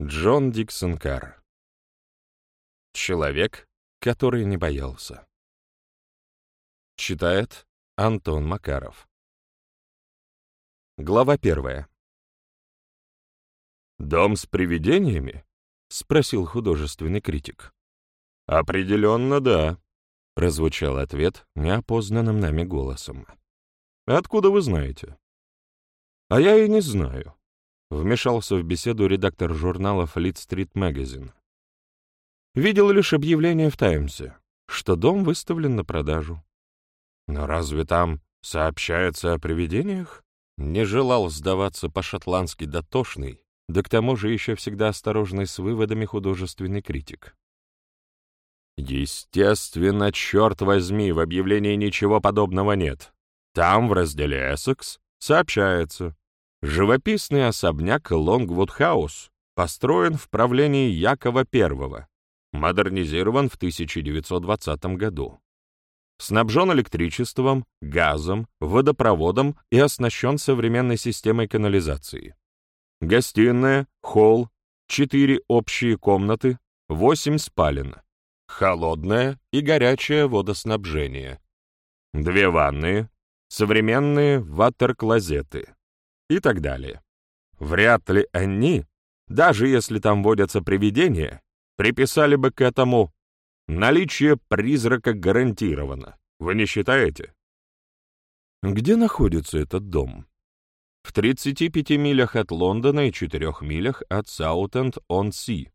Джон Диксон Карр. Человек, который не боялся. Читает Антон Макаров. Глава первая. «Дом с привидениями?» — спросил художественный критик. «Определенно, да», — прозвучал ответ неопознанным нами голосом. «Откуда вы знаете?» «А я и не знаю. Вмешался в беседу редактор журнала Fleet Street Magazine. Видел лишь объявление в «Таймсе», что дом выставлен на продажу. Но разве там сообщается о привидениях? Не желал сдаваться по-шотландски дотошный, да к тому же еще всегда осторожный с выводами художественный критик. Естественно, черт возьми, в объявлении ничего подобного нет. Там, в разделе «Эссекс», сообщается, Живописный особняк Лонгвуд-хаус построен в правлении Якова I, модернизирован в 1920 году. Снабжен электричеством, газом, водопроводом и оснащен современной системой канализации. Гостиная, холл, четыре общие комнаты, восемь спален, холодное и горячее водоснабжение, две ванные, современные ватер-клозеты и так далее. Вряд ли они, даже если там водятся привидения, приписали бы к этому наличие призрака гарантировано. Вы не считаете? Где находится этот дом? В 35 милях от Лондона и 4 милях от Саутенд-он-Си.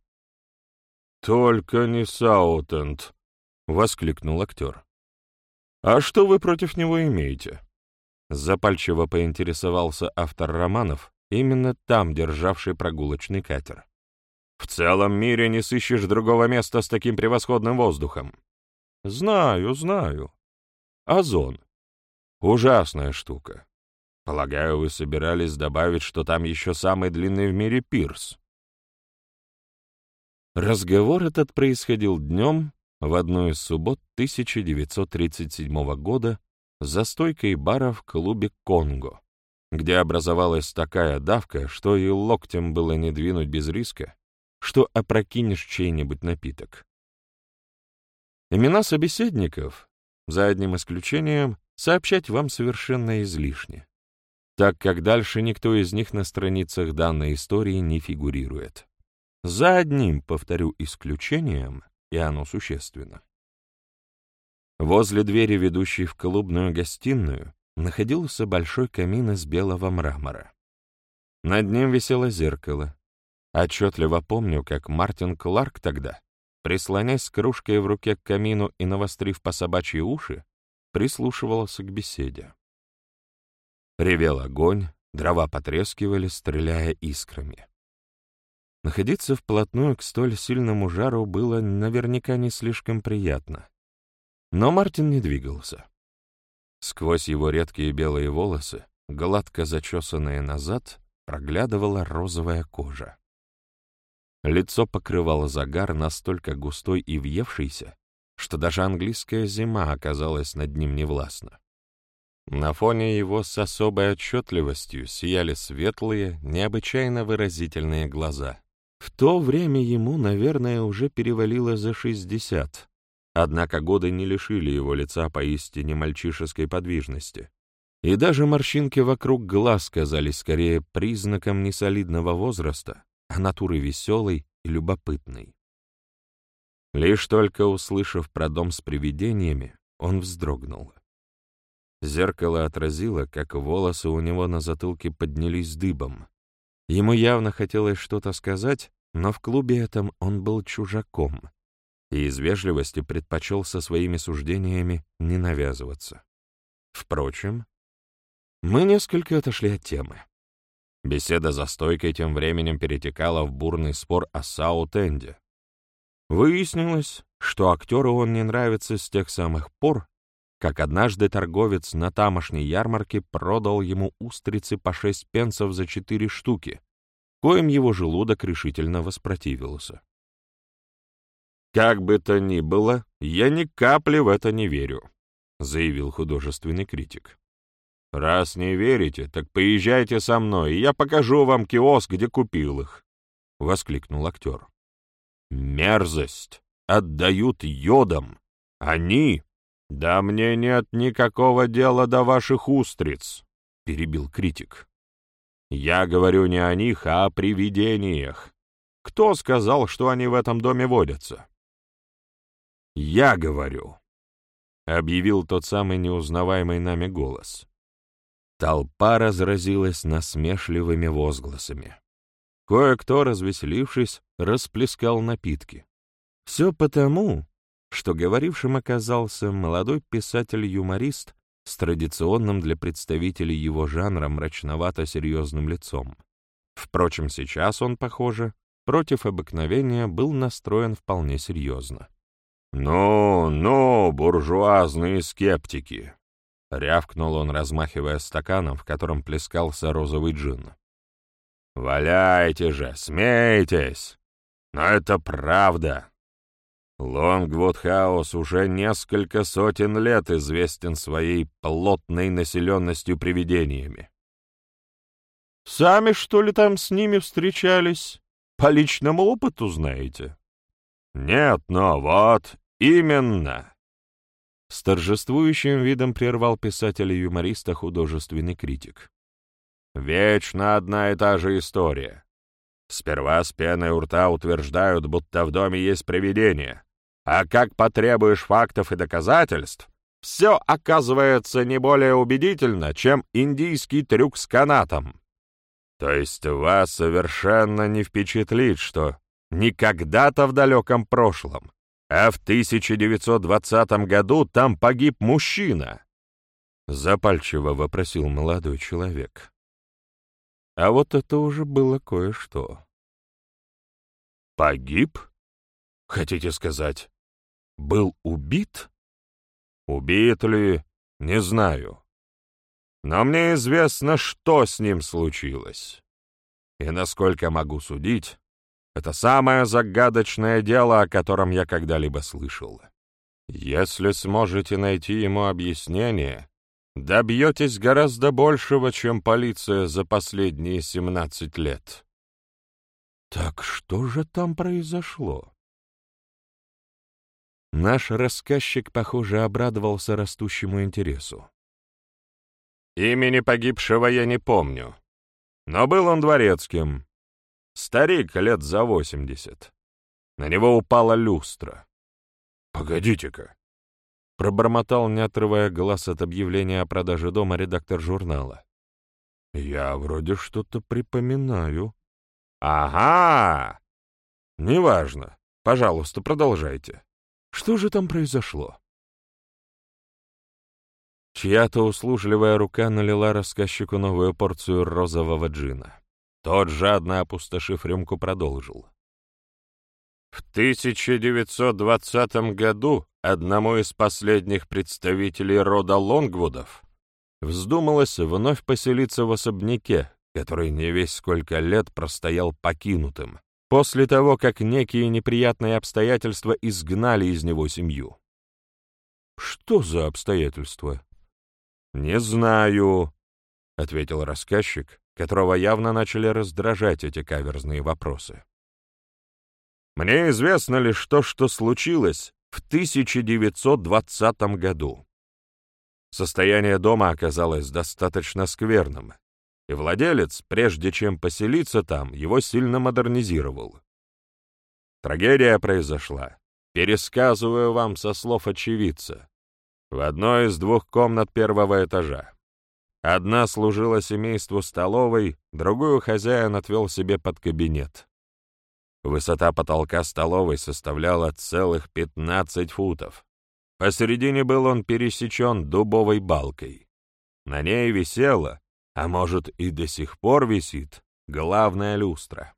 «Только не Саутенд!» — воскликнул актер. «А что вы против него имеете?» Запальчиво поинтересовался автор романов, именно там державший прогулочный катер. «В целом мире не сыщешь другого места с таким превосходным воздухом». «Знаю, знаю. Озон. Ужасная штука. Полагаю, вы собирались добавить, что там еще самый длинный в мире пирс». Разговор этот происходил днем в одну из суббот 1937 года за стойкой бара в клубе «Конго», где образовалась такая давка, что и локтем было не двинуть без риска, что опрокинешь чей-нибудь напиток. Имена собеседников, за одним исключением, сообщать вам совершенно излишне, так как дальше никто из них на страницах данной истории не фигурирует. За одним, повторю, исключением, и оно существенно. Возле двери, ведущей в клубную гостиную, находился большой камин из белого мрамора. Над ним висело зеркало. Отчетливо помню, как Мартин Кларк тогда, прислонясь с кружкой в руке к камину и навострив по собачьи уши, прислушивался к беседе. Ревел огонь, дрова потрескивали, стреляя искрами. Находиться вплотную к столь сильному жару было наверняка не слишком приятно. Но Мартин не двигался. Сквозь его редкие белые волосы, гладко зачесанные назад, проглядывала розовая кожа. Лицо покрывало загар настолько густой и въевшийся, что даже английская зима оказалась над ним невластна. На фоне его с особой отчетливостью сияли светлые, необычайно выразительные глаза. В то время ему, наверное, уже перевалило за шестьдесят, Однако годы не лишили его лица поистине мальчишеской подвижности. И даже морщинки вокруг глаз казались скорее признаком несолидного возраста, а натуры веселой и любопытной. Лишь только услышав про дом с привидениями, он вздрогнул. Зеркало отразило, как волосы у него на затылке поднялись дыбом. Ему явно хотелось что-то сказать, но в клубе этом он был чужаком, и из вежливости предпочел со своими суждениями не навязываться. Впрочем, мы несколько отошли от темы. Беседа за стойкой тем временем перетекала в бурный спор о Саут-Энде. Выяснилось, что актеру он не нравится с тех самых пор, как однажды торговец на тамошней ярмарке продал ему устрицы по шесть пенсов за четыре штуки, коим его желудок решительно воспротивился. «Как бы то ни было, я ни капли в это не верю», — заявил художественный критик. «Раз не верите, так поезжайте со мной, и я покажу вам киоск, где купил их. — воскликнул актер. «Мерзость! Отдают йодом! Они! Да мне нет никакого дела до ваших устриц!» — перебил критик. «Я говорю не о них, а о привидениях. Кто сказал, что они в этом доме водятся?» «Я говорю», — объявил тот самый неузнаваемый нами голос. Толпа разразилась насмешливыми возгласами. Кое-кто, развеселившись, расплескал напитки. Все потому, что говорившим оказался молодой писатель-юморист с традиционным для представителей его жанра мрачновато-серьезным лицом. Впрочем, сейчас он, похоже, против обыкновения был настроен вполне серьезно. «Ну, ну, буржуазные скептики!» — рявкнул он, размахивая стаканом, в котором плескался розовый джин. «Валяйте же, смейтесь! Но это правда!» Лонгвуд Хаус уже несколько сотен лет известен своей плотной населенностью привидениями. «Сами, что ли, там с ними встречались? По личному опыту знаете?» «Нет, но вот именно!» С торжествующим видом прервал писателя-юмориста художественный критик. «Вечно одна и та же история. Сперва с пеной у рта утверждают, будто в доме есть привидение, а как потребуешь фактов и доказательств, все оказывается не более убедительно, чем индийский трюк с канатом. То есть вас совершенно не впечатлит, что не когда-то в далеком прошлом, а в 1920 году там погиб мужчина? Запальчиво вопросил молодой человек. А вот это уже было кое-что. Погиб? Хотите сказать, был убит? Убит ли, не знаю. Но мне известно, что с ним случилось. И насколько могу судить, это самое загадочное дело, о котором я когда-либо слышал. Если сможете найти ему объяснение, добьетесь гораздо большего, чем полиция за последние 17 лет. Так что же там произошло? Наш рассказчик, похоже, обрадовался растущему интересу. Имени погибшего я не помню, но был он дворецким. Старик лет за восемьдесят. На него упала люстра. «Погодите-ка!» — пробормотал, не отрывая глаз от объявления о продаже дома редактор журнала. «Я вроде что-то припоминаю». «Ага! Неважно. Пожалуйста, продолжайте. Что же там произошло?» Чья-то услужливая рука налила рассказчику новую порцию розового джина. Тот, жадно опустошив рюмку, продолжил. В 1920 году одному из последних представителей рода Лонгвудов вздумалось вновь поселиться в особняке, который не весь сколько лет простоял покинутым, после того, как некие неприятные обстоятельства изгнали из него семью. «Что за обстоятельства?» «Не знаю», — ответил рассказчик, которого явно начали раздражать эти каверзные вопросы. «Мне известно лишь то, что случилось в 1920 году. Состояние дома оказалось достаточно скверным, и владелец, прежде чем поселиться там, его сильно модернизировал. Трагедия произошла, пересказываю вам со слов очевидца, в одной из двух комнат первого этажа. Одна служила семейству столовой, другую хозяин отвел себе под кабинет. Высота потолка столовой составляла целых 15 футов. Посередине был он пересечен дубовой балкой. На ней висела, а может и до сих пор висит, главная люстра.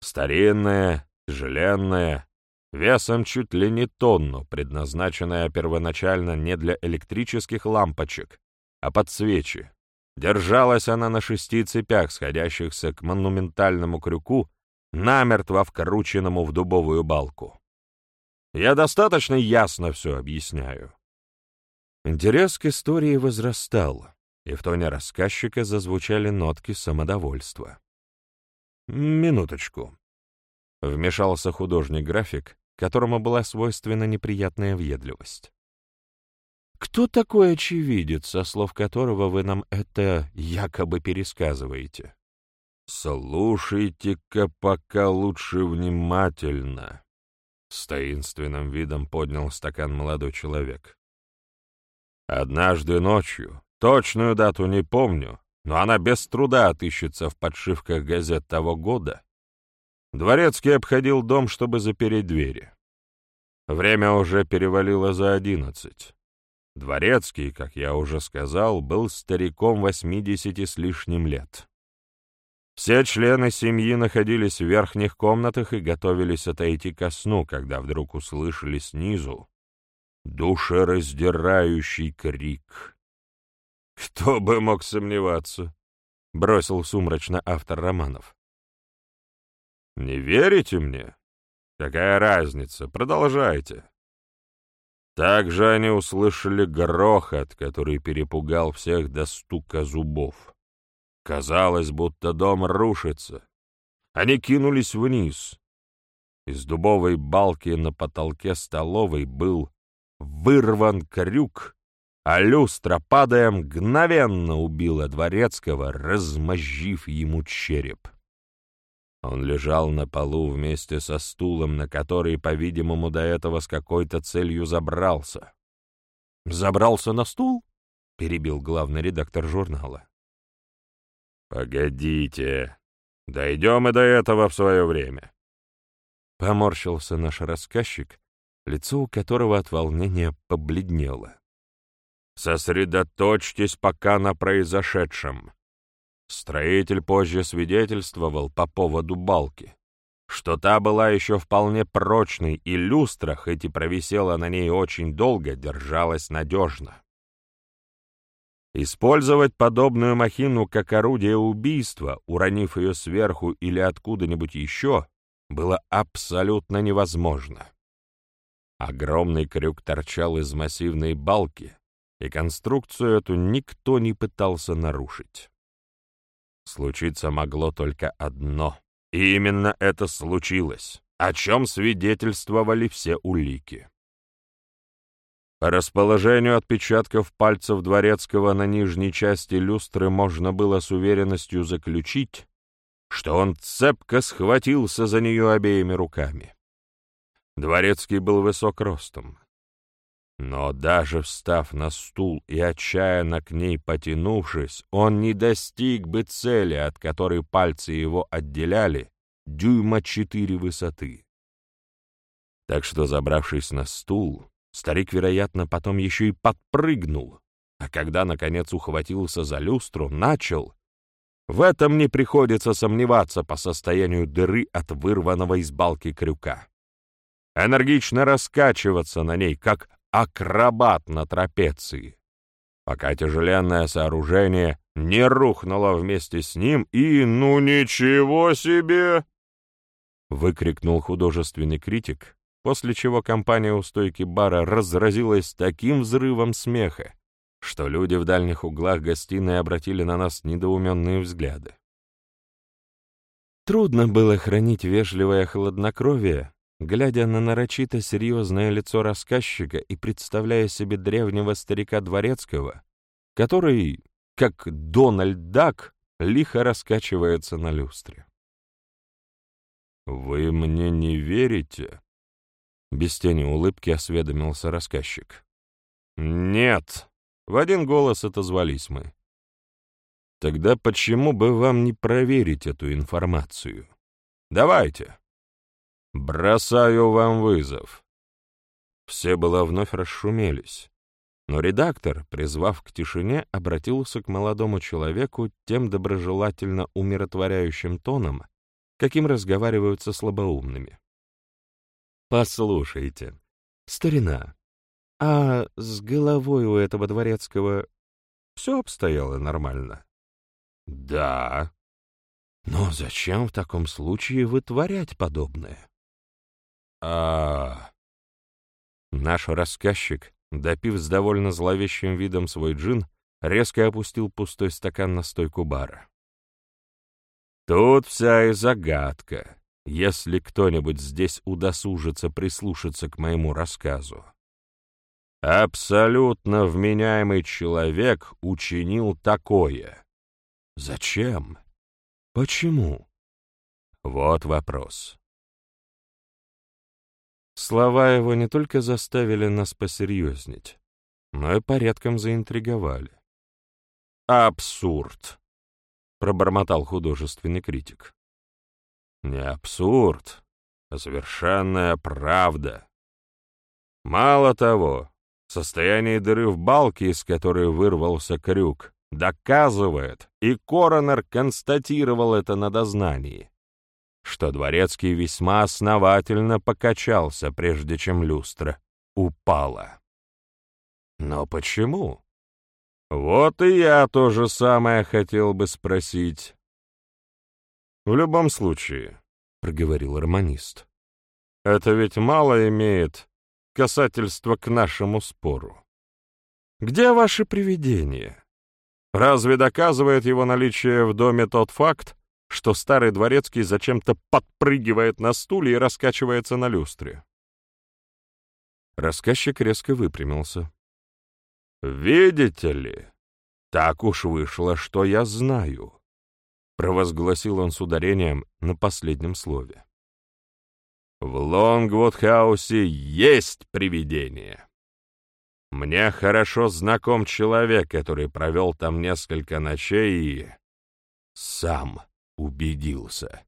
Старинная, тяжеленная, весом чуть ли не тонну, предназначенная первоначально не для электрических лампочек, а под свечи. Держалась она на шести цепях, сходящихся к монументальному крюку, намертво вкрученному в дубовую балку. Я достаточно ясно все объясняю. Интерес к истории возрастал, и в тоне рассказчика зазвучали нотки самодовольства. минуточку», — вмешался художник-график, которому была свойственна неприятная въедливость. «Кто такой очевидец, со слов которого вы нам это якобы пересказываете?» «Слушайте-ка пока лучше внимательно», — с таинственным видом поднял стакан молодой человек. «Однажды ночью, точную дату не помню, но она без труда отыщется в подшивках газет того года, Дворецкий обходил дом, чтобы запереть двери. Время уже перевалило за одиннадцать. Дворецкий, как я уже сказал, был стариком восьмидесяти с лишним лет. Все члены семьи находились в верхних комнатах и готовились отойти ко сну, когда вдруг услышали снизу душераздирающий крик. «Кто бы мог сомневаться?» — бросил сумрачно автор романов. Не верите мне? Какая разница? Продолжайте. Также они услышали грохот, который перепугал всех до стука зубов. Казалось, будто дом рушится. Они кинулись вниз. Из дубовой балки на потолке столовой был вырван крюк, а люстра, падая, мгновенно убила Дворецкого, размозжив ему череп. Он лежал на полу вместе со стулом, на который, по-видимому, до этого с какой-то целью забрался. «Забрался на стул?» — перебил главный редактор журнала. «Погодите, дойдем и до этого в свое время». Поморщился наш рассказчик, лицо у которого от волнения побледнело. «Сосредоточьтесь пока на произошедшем. Строитель позже свидетельствовал по поводу балки, что та была еще вполне прочной, и люстра, хоть и провисела на ней очень долго, держалась надежно. Использовать подобную махину как орудие убийства, уронив ее сверху или откуда-нибудь еще, было абсолютно невозможно. Огромный крюк торчал из массивной балки, и конструкцию эту никто не пытался нарушить. Случиться могло только одно. И именно это случилось, о чем свидетельствовали все улики. По расположению отпечатков пальцев Дворецкого на нижней части люстры можно было с уверенностью заключить, что он цепко схватился за нее обеими руками. Дворецкий был высок ростом, но даже встав на стул и отчаянно к ней потянувшись, он не достиг бы цели, от которой пальцы его отделяли, дюйма четыре высоты. Так что, забравшись на стул, старик, вероятно, потом еще и подпрыгнул, а когда, наконец, ухватился за люстру, начал. В этом не приходится сомневаться по состоянию дыры от вырванного из балки крюка. Энергично раскачиваться на ней, как акробат на трапеции, пока тяжеленное сооружение не рухнуло вместе с ним и «Ну ничего себе!» выкрикнул художественный критик, после чего компания у стойки бара разразилась таким взрывом смеха, что люди в дальних углах гостиной обратили на нас недоуменные взгляды. Трудно было хранить вежливое хладнокровие, глядя на нарочито серьезное лицо рассказчика и представляя себе древнего старика Дворецкого, который, как Дональд Дак, лихо раскачивается на люстре. «Вы мне не верите?» Без тени улыбки осведомился рассказчик. «Нет!» — в один голос отозвались мы. «Тогда почему бы вам не проверить эту информацию? Давайте!» «Бросаю вам вызов». Все было вновь расшумелись, но редактор, призвав к тишине, обратился к молодому человеку тем доброжелательно умиротворяющим тоном, каким разговаривают со слабоумными. «Послушайте, старина, а с головой у этого дворецкого все обстояло нормально?» «Да». «Но зачем в таком случае вытворять подобное?» А Наш рассказчик, допив с довольно зловещим видом свой джин, резко опустил пустой стакан на стойку бара. Тут вся и загадка, если кто-нибудь здесь удосужится прислушаться к моему рассказу. Абсолютно вменяемый человек учинил такое. Зачем? Почему? Вот вопрос. Слова его не только заставили нас посерьезнеть, но и порядком заинтриговали. «Абсурд!» — пробормотал художественный критик. «Не абсурд, а совершенная правда. Мало того, состояние дыры в балке, из которой вырвался крюк, доказывает, и коронер констатировал это на дознании, что Дворецкий весьма основательно покачался, прежде чем люстра упала. Но почему? Вот и я то же самое хотел бы спросить. В любом случае, — проговорил романист, — это ведь мало имеет касательства к нашему спору. Где ваши привидения? Разве доказывает его наличие в доме тот факт, что старый дворецкий зачем-то подпрыгивает на стуле и раскачивается на люстре. Рассказчик резко выпрямился. «Видите ли, так уж вышло, что я знаю», — провозгласил он с ударением на последнем слове. «В Лонгвуд-хаусе есть привидение. Мне хорошо знаком человек, который провел там несколько ночей и... сам убедился.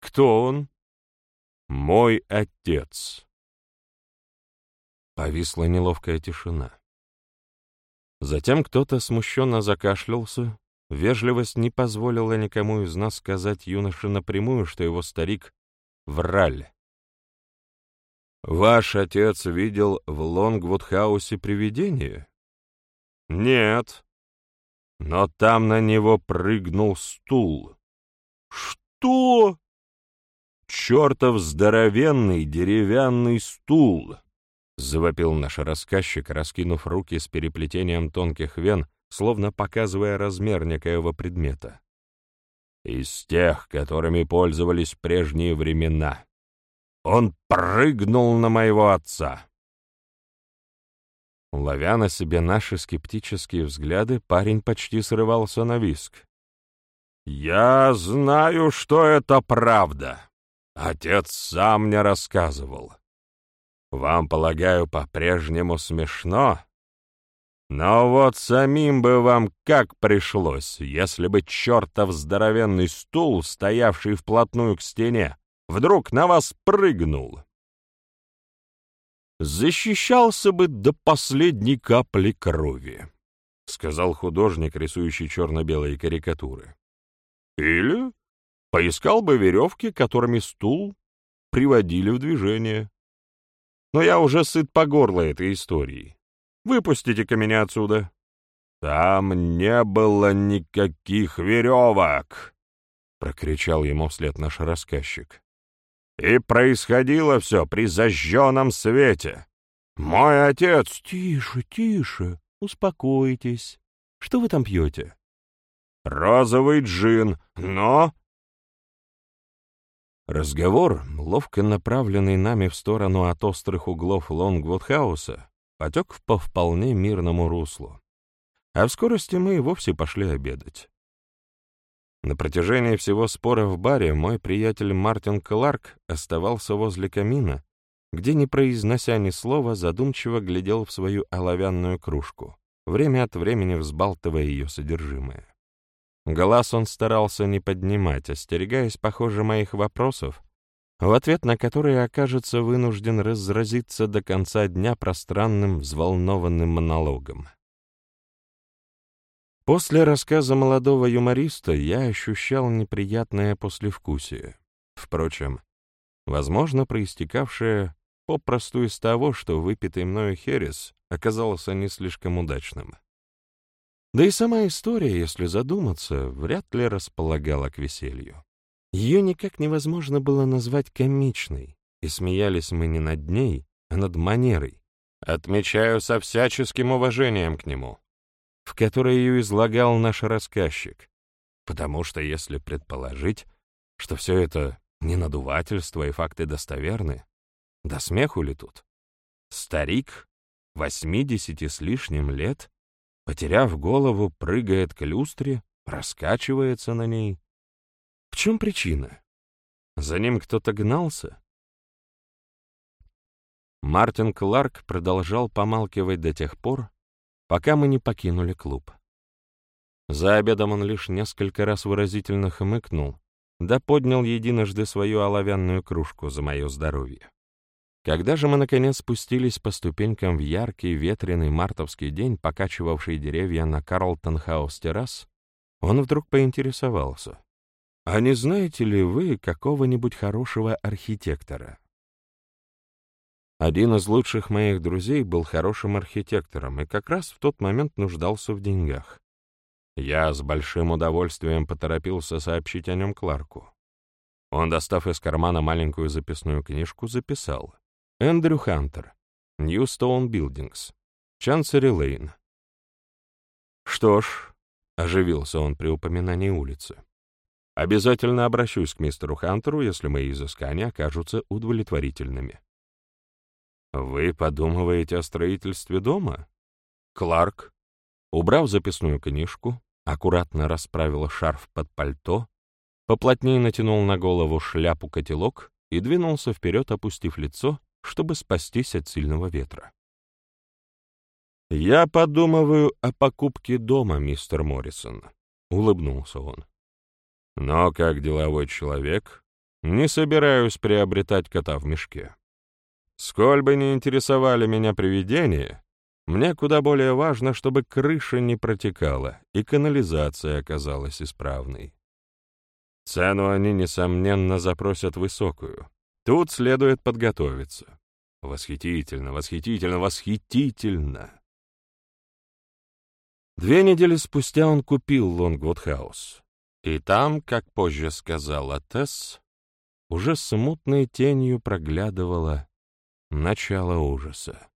Кто он? Мой отец. Повисла неловкая тишина. Затем кто-то смущенно закашлялся. Вежливость не позволила никому из нас сказать юноше напрямую, что его старик — враль. «Ваш отец видел в Лонгвуд-хаусе привидение?» «Нет», но там на него прыгнул стул. «Что?» «Чертов здоровенный деревянный стул!» — завопил наш рассказчик, раскинув руки с переплетением тонких вен, словно показывая размер некоего предмета. «Из тех, которыми пользовались прежние времена. Он прыгнул на моего отца!» Ловя на себе наши скептические взгляды, парень почти срывался на виск. «Я знаю, что это правда. Отец сам мне рассказывал. Вам, полагаю, по-прежнему смешно? Но вот самим бы вам как пришлось, если бы чертов здоровенный стул, стоявший вплотную к стене, вдруг на вас прыгнул защищался бы до последней капли крови», — сказал художник, рисующий черно-белые карикатуры. «Или поискал бы веревки, которыми стул приводили в движение. Но я уже сыт по горло этой истории. Выпустите-ка меня отсюда». «Там не было никаких веревок!» — прокричал ему вслед наш рассказчик. И происходило все при зажженном свете. Мой отец... Тише, тише, успокойтесь. Что вы там пьете? Розовый джин, но... Разговор, ловко направленный нами в сторону от острых углов Лонгвудхауса, потек по вполне мирному руслу. А в скорости мы и вовсе пошли обедать. На протяжении всего спора в баре мой приятель Мартин Кларк оставался возле камина, где, не произнося ни слова, задумчиво глядел в свою оловянную кружку, время от времени взбалтывая ее содержимое. Глаз он старался не поднимать, остерегаясь, похоже, моих вопросов, в ответ на которые окажется вынужден разразиться до конца дня пространным, взволнованным монологом. После рассказа молодого юмориста я ощущал неприятное послевкусие. Впрочем, возможно, проистекавшее попросту из того, что выпитый мною херес оказался не слишком удачным. Да и сама история, если задуматься, вряд ли располагала к веселью. Ее никак невозможно было назвать комичной, и смеялись мы не над ней, а над манерой. Отмечаю со всяческим уважением к нему в которой ее излагал наш рассказчик. Потому что если предположить, что все это не надувательство и факты достоверны, до смеху ли тут? Старик, восьмидесяти с лишним лет, потеряв голову, прыгает к люстре, раскачивается на ней. В чем причина? За ним кто-то гнался? Мартин Кларк продолжал помалкивать до тех пор, пока мы не покинули клуб. За обедом он лишь несколько раз выразительно хмыкнул, да поднял единожды свою оловянную кружку за мое здоровье. Когда же мы, наконец, спустились по ступенькам в яркий ветреный мартовский день, покачивавший деревья на Карлтон-хаус-террас, он вдруг поинтересовался. «А не знаете ли вы какого-нибудь хорошего архитектора?» Один из лучших моих друзей был хорошим архитектором и как раз в тот момент нуждался в деньгах. Я с большим удовольствием поторопился сообщить о нем Кларку. Он, достав из кармана маленькую записную книжку, записал. Эндрю Хантер, Ньюстоун Билдингс, Чансери Лейн. Что ж, оживился он при упоминании улицы. Обязательно обращусь к мистеру Хантеру, если мои изыскания окажутся удовлетворительными. Вы подумываете о строительстве дома? Кларк, убрав записную книжку, аккуратно расправил шарф под пальто, поплотнее натянул на голову шляпу-котелок и двинулся вперед, опустив лицо, чтобы спастись от сильного ветра. «Я подумываю о покупке дома, мистер Моррисон», — улыбнулся он. «Но как деловой человек не собираюсь приобретать кота в мешке. Сколь бы ни интересовали меня привидения, мне куда более важно, чтобы крыша не протекала и канализация оказалась исправной. Цену они, несомненно, запросят высокую. Тут следует подготовиться. Восхитительно, восхитительно, восхитительно. Две недели спустя он купил Лонгвуд-хаус. И там, как позже сказала Тесс, уже смутной тенью проглядывала начало ужаса.